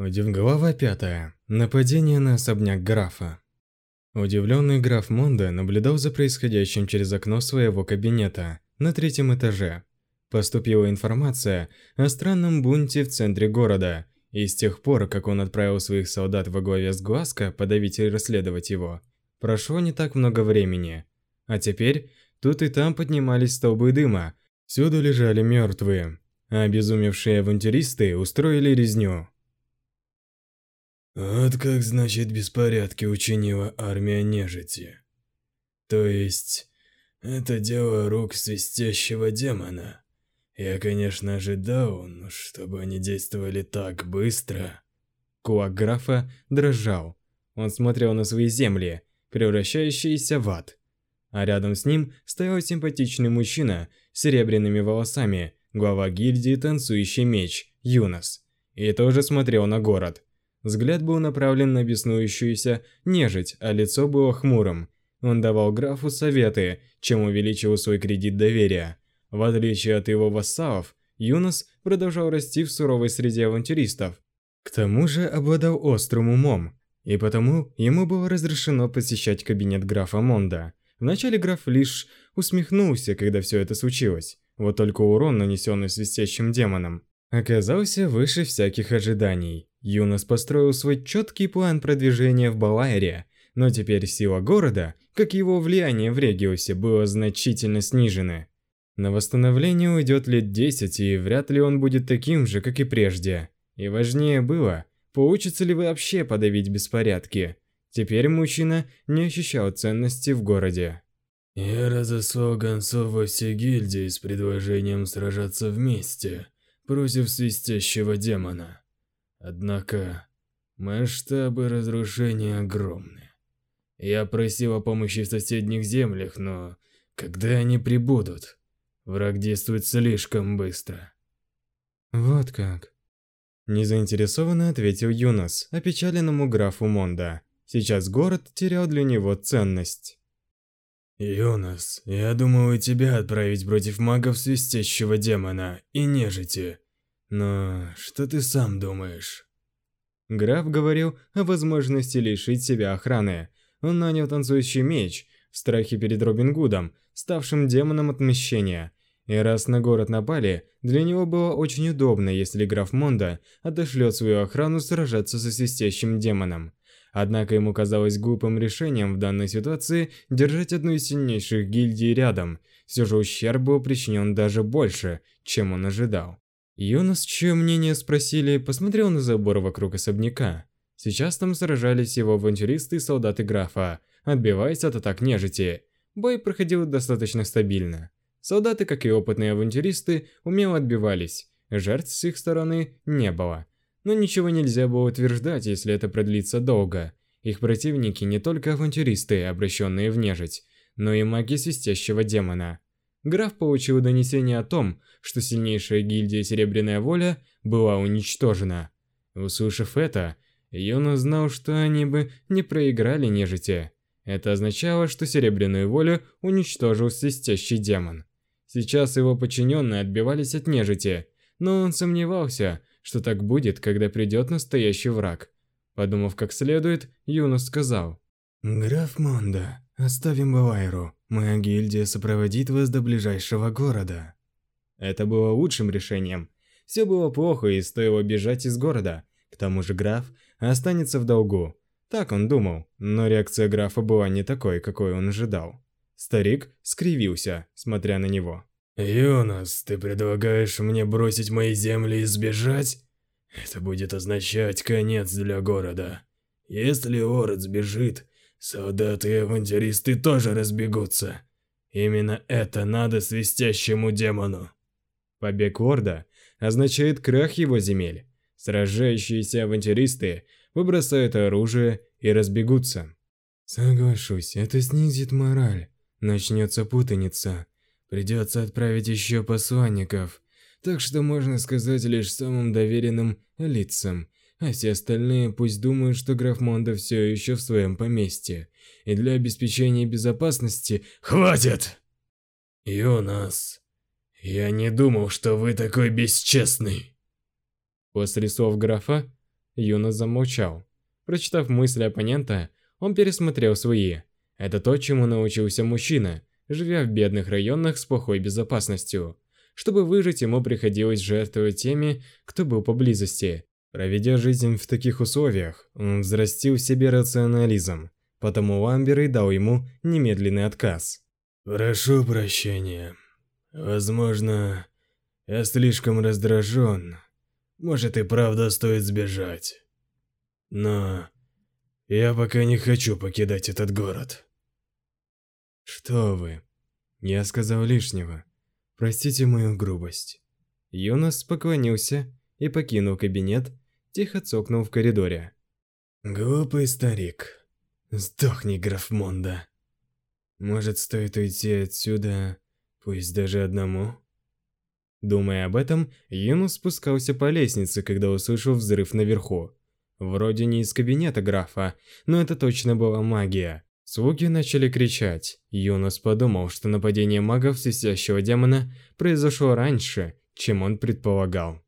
Глава пятая. Нападение на особняк графа. Удивленный граф Монда наблюдал за происходящим через окно своего кабинета на третьем этаже. Поступила информация о странном бунте в центре города, и с тех пор, как он отправил своих солдат во главе с Глазко подавить и расследовать его, прошло не так много времени. А теперь тут и там поднимались столбы дыма, всюду лежали мертвые, а обезумевшие авантюристы устроили резню. Вот как значит беспорядки учинила армия нежити. То есть, это дело рук свистящего демона. Я, конечно, ожидал, но чтобы они действовали так быстро... Кулак графа дрожал. Он смотрел на свои земли, превращающиеся в ад. А рядом с ним стоял симпатичный мужчина с серебряными волосами, глава гильдии «Танцующий меч» Юнос. И тоже смотрел на город. Взгляд был направлен на беснующуюся нежить, а лицо было хмурым. Он давал графу советы, чем увеличивал свой кредит доверия. В отличие от его вассалов, Юнос продолжал расти в суровой среде авантюристов. К тому же обладал острым умом, и потому ему было разрешено посещать кабинет графа Монда. Вначале граф лишь усмехнулся, когда все это случилось. Вот только урон, нанесенный свистящим демоном, оказался выше всяких ожиданий. Юнос построил свой четкий план продвижения в Балайре, но теперь сила города, как его влияние в Региосе, было значительно снижено. На восстановление уйдет лет 10, и вряд ли он будет таким же, как и прежде. И важнее было, получится ли вообще подавить беспорядки. Теперь мужчина не ощущал ценности в городе. Я разослал гонцов во все гильдии с предложением сражаться вместе против свистящего демона. Однако, масштабы разрушения огромны. Я просил о помощи в соседних землях, но когда они прибудут? Враг действует слишком быстро. Вот как. Незаинтересованно ответил Юнос, опечаленному графу Монда. Сейчас город терял для него ценность. Юнос, я думаю тебя отправить против магов свистящего демона и нежити. Но что ты сам думаешь? Граф говорил о возможности лишить себя охраны. Он нанял танцующий меч в страхе перед Робин Гудом, ставшим демоном отмщения. И раз на город напали, для него было очень удобно, если граф Монда отошлет свою охрану сражаться со свистящим демоном. Однако ему казалось глупым решением в данной ситуации держать одну из сильнейших гильдий рядом. Все же ущерб был причинен даже больше, чем он ожидал. Юнос, чье мнение спросили, посмотрел на забор вокруг особняка. Сейчас там сражались его авантюристы и солдаты графа, отбиваясь от атак нежити. Бой проходил достаточно стабильно. Солдаты, как и опытные авантюристы, умело отбивались. Жертв с их стороны не было. Но ничего нельзя было утверждать, если это продлится долго. Их противники не только авантюристы, обращенные в нежить, но и маги свистящего демона. Граф получил донесение о том, что сильнейшая гильдия Серебряная Воля была уничтожена. Услышав это, Юна знал, что они бы не проиграли нежити. Это означало, что Серебряную Волю уничтожил свистящий демон. Сейчас его подчиненные отбивались от нежити, но он сомневался, что так будет, когда придет настоящий враг. Подумав как следует, Юнос сказал. «Граф Монда, оставим Балайру. Моя гильдия сопроводит вас до ближайшего города». Это было лучшим решением. Все было плохо и стоило бежать из города. К тому же граф останется в долгу. Так он думал, но реакция графа была не такой, какой он ожидал. Старик скривился, смотря на него. «Юнос, ты предлагаешь мне бросить мои земли и сбежать? Это будет означать конец для города. Если Ород сбежит, солдаты и авантюристы тоже разбегутся. Именно это надо свистящему демону». Побег Орда означает крах его земель. Сражающиеся авантюристы выбросают оружие и разбегутся. Соглашусь, это снизит мораль. Начнется путаница. Придется отправить еще посланников. Так что можно сказать лишь самым доверенным лицам. А все остальные пусть думают, что граф Монда все еще в своем поместье. И для обеспечения безопасности... Хватит! Юнас, я не думал, что вы такой бесчестный. После слов графа, Юнос замолчал. Прочитав мысли оппонента, он пересмотрел свои. Это то, чему научился мужчина, живя в бедных районах с плохой безопасностью. Чтобы выжить, ему приходилось жертвовать теми, кто был поблизости. Проведя жизнь в таких условиях, он взрастил в себе рационализм, потому Ламбер дал ему немедленный отказ. «Прошу прощения. Возможно, я слишком раздражен. Может и правда стоит сбежать. Но я пока не хочу покидать этот город». «Что вы?» Я сказал лишнего. Простите мою грубость. Юнос поклонился и покинул кабинет, тихо цокнул в коридоре. Глупый старик. Сдохни, граф Монда. Может, стоит уйти отсюда, пусть даже одному? Думая об этом, Юнус спускался по лестнице, когда услышал взрыв наверху. Вроде не из кабинета графа, но это точно была магия. Слуги начали кричать. Юнос подумал, что нападение магов свистящего демона произошло раньше, чем он предполагал.